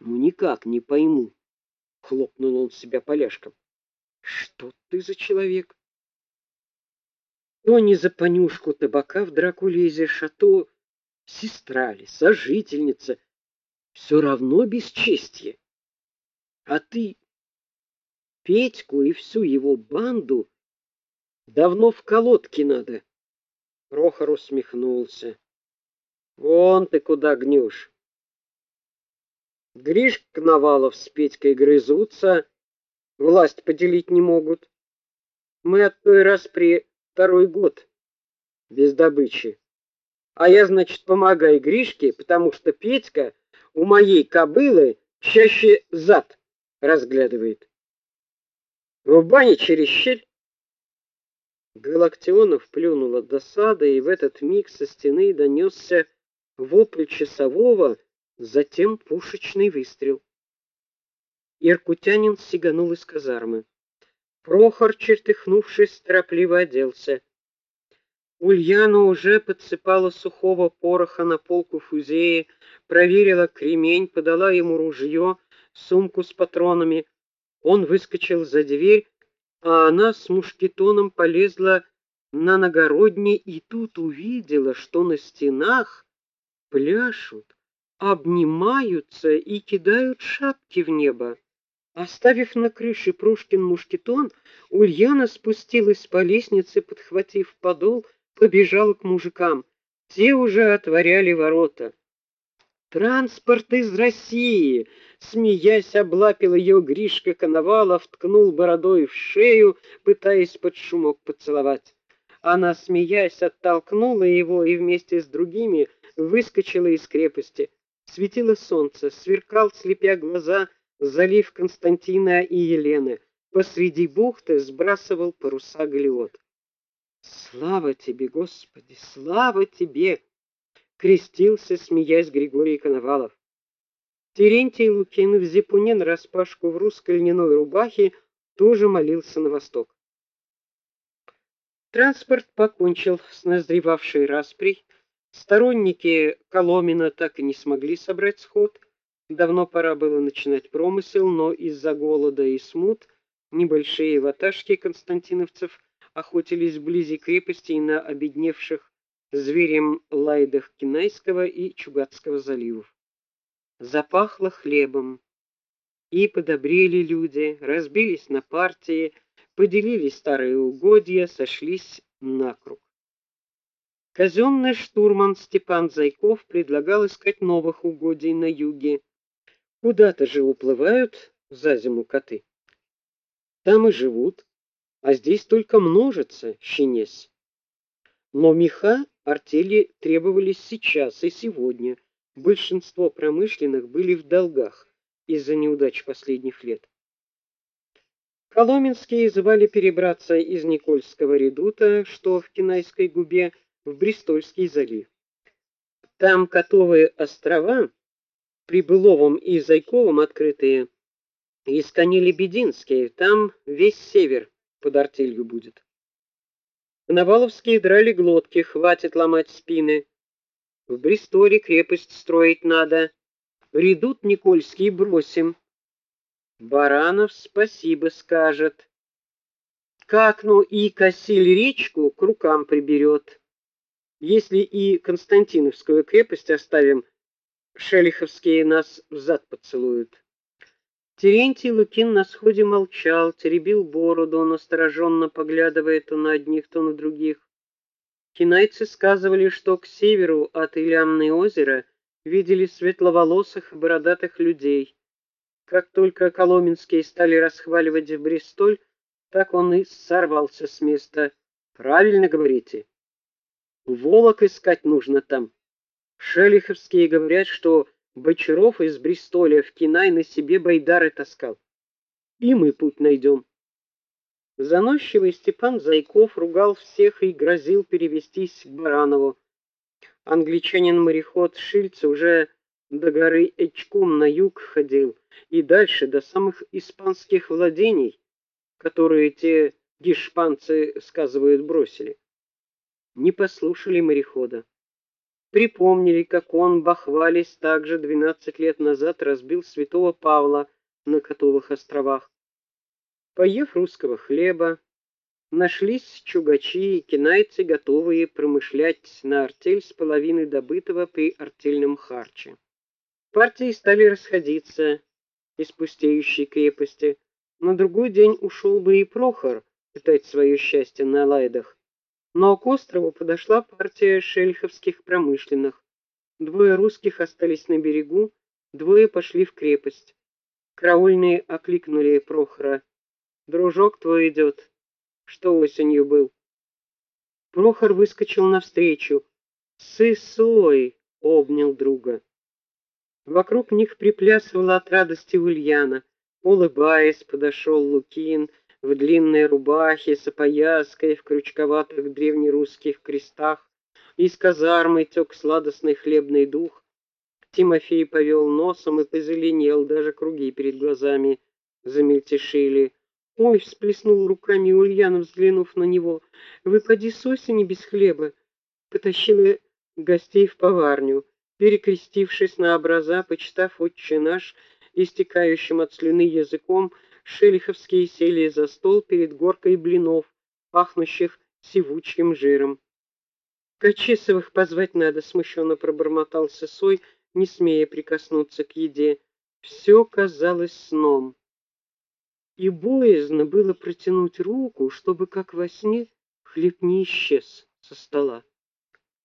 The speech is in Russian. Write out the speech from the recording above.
Ну никак не пойму, хлопнул он себя поляшком. Что ты за человек? То не за понюшку табака в драку лезешь, а то сестра ли, сожительница, все равно бесчестье. А ты Петьку и всю его банду давно в колодке надо. Прохор усмехнулся. Вон ты куда гнешь. Гришка Навалов с Петькой грызутся, власть поделить не могут. Мы от той распри второй год без добычи. А я, значит, помогаю Гришке, потому что Петька у моей кобылы чаще зад разглядывает. В бане через щель Галактионов плюнул от досады, и в этот миг со стены донесся вопль часового, затем пушечный выстрел. Иркутянин сиганул из казармы. Прохор, чертыхнувшись, торопливо оделся. Ульяна уже подсыпала сухого пороха на полку фузеи, проверила кремень, подала ему ружье, сумку с патронами. Он выскочил за дверь, а она с мушкетоном полезла на нагородни и тут увидела, что на стенах пляшут, обнимаются и кидают шапки в небо. Оставив на крыше Прушкин мушкетон, Ульяна спустилась по лестнице, подхватив подол, побежала к мужикам. Те уже отворяли ворота. Транспорт из России, смеясь, облапил ее Гришка Коновалов, ткнул бородой в шею, пытаясь под шумок поцеловать. Она, смеясь, оттолкнула его и вместе с другими выскочила из крепости. Светило солнце, сверкал, слепя глаза, залив Константина и Елены. Посреди бухты сбрасывал паруса галеот. Слава тебе, Господи, слава тебе, крестился, смеясь Григорий Коновалов. Терентий Лукин в зипуне нараспашку в русской льняной рубахе тоже молился на восток. Транспорт покончил с назревавшей расприй. Сторонники Коломина так и не смогли собрать сход. Давно пора было начинать промысел, но из-за голода и смут небольшие ваташки константиновцев охотились вблизи крепости и на обедневших зверем лайдах Кинайского и Чугатского заливов. Запахло хлебом, и подобрели люди, разбились на партии, поделили старые угодья, сошлись на круг. Казенный штурман Степан Зайков предлагал искать новых угодий на юге. Куда-то же уплывают за зиму коты. Там и живут, а здесь только множится щенесь. Но меха артели требовались сейчас и сегодня. Большинство промышленных были в долгах из-за неудач последних лет. Коломенские звали перебраться из Никольского редута, что в Кинайской губе, в Бристольский залив. Там котовые острова при Быловом и Зайковом открытые, из Канелебединские, там весь север под артелью будет. Наваловские драли глотки, хватит ломать спины. В Бристоле крепость строить надо. Редут Никольский бросим. Баранов спасибо скажет. Как ну и Косиль речку к рукам приберет. Если и Константиновскую крепость оставим, шелиховские нас взад поцелуют. Терентий Лукин на сходе молчал, теребил бороду, настороженно поглядывая то на одних, то на других. Кинайцы сказывали, что к северу от Илямны озера видели светловолосых бородатых людей. Как только Коломенские стали расхваливать Бристоль, так он и сорвался с места. Правильно говорите. Волок искать нужно там. Шелиховские говорят, что Бочаров из Бристоля в Кинай на себе байдары таскал. И мы путь найдем. Заносчивый Степан Зайков ругал всех и грозил перевестись к Баранову. Англичанин-мореход Шильц уже до горы Эчкум на юг ходил и дальше до самых испанских владений, которые те гешпанцы, сказывают, бросили. Не послушали морехода. припомнили, как он, бахвались, также 12 лет назад разбил святого Павла на Котовых островах. Поев русского хлеба, нашлись чугачи и кинайцы, готовые промышлять на артель с половины добытого при артельном харче. Партии стали расходиться из пустеющей крепости. На другой день ушел бы и Прохор пытать свое счастье на лайдах. Но к острову подошла партия шельховских промышленных. Двое русских остались на берегу, двое пошли в крепость. Караульные окликнули Прохора. «Дружок твой идет, что осенью был». Прохор выскочил навстречу. «Сысой!» — обнял друга. Вокруг них приплясывала от радости Ульяна. Улыбаясь, подошел Лукин, в длинной рубахе с опояской в крючковатых древнерусских крестах. Из казармы тек сладостный хлебный дух. Тимофей повел носом и позеленел, даже круги перед глазами замельтешили. «Ой!» — всплеснул руками Ульяна, взглянув на него. «Вы поди с осени без хлеба!» Потащила гостей в поварню. Перекрестившись на образа, почитав «Отче наш», истекающим от слюны языком, Шелиховские сели за стол перед горкой блинов, пахнущих сивучим жиром. «Качесовых позвать надо», — смущенно пробормотал Сысой, не смея прикоснуться к еде. Все казалось сном. И боязно было протянуть руку, чтобы, как во сне, хлеб не исчез со стола.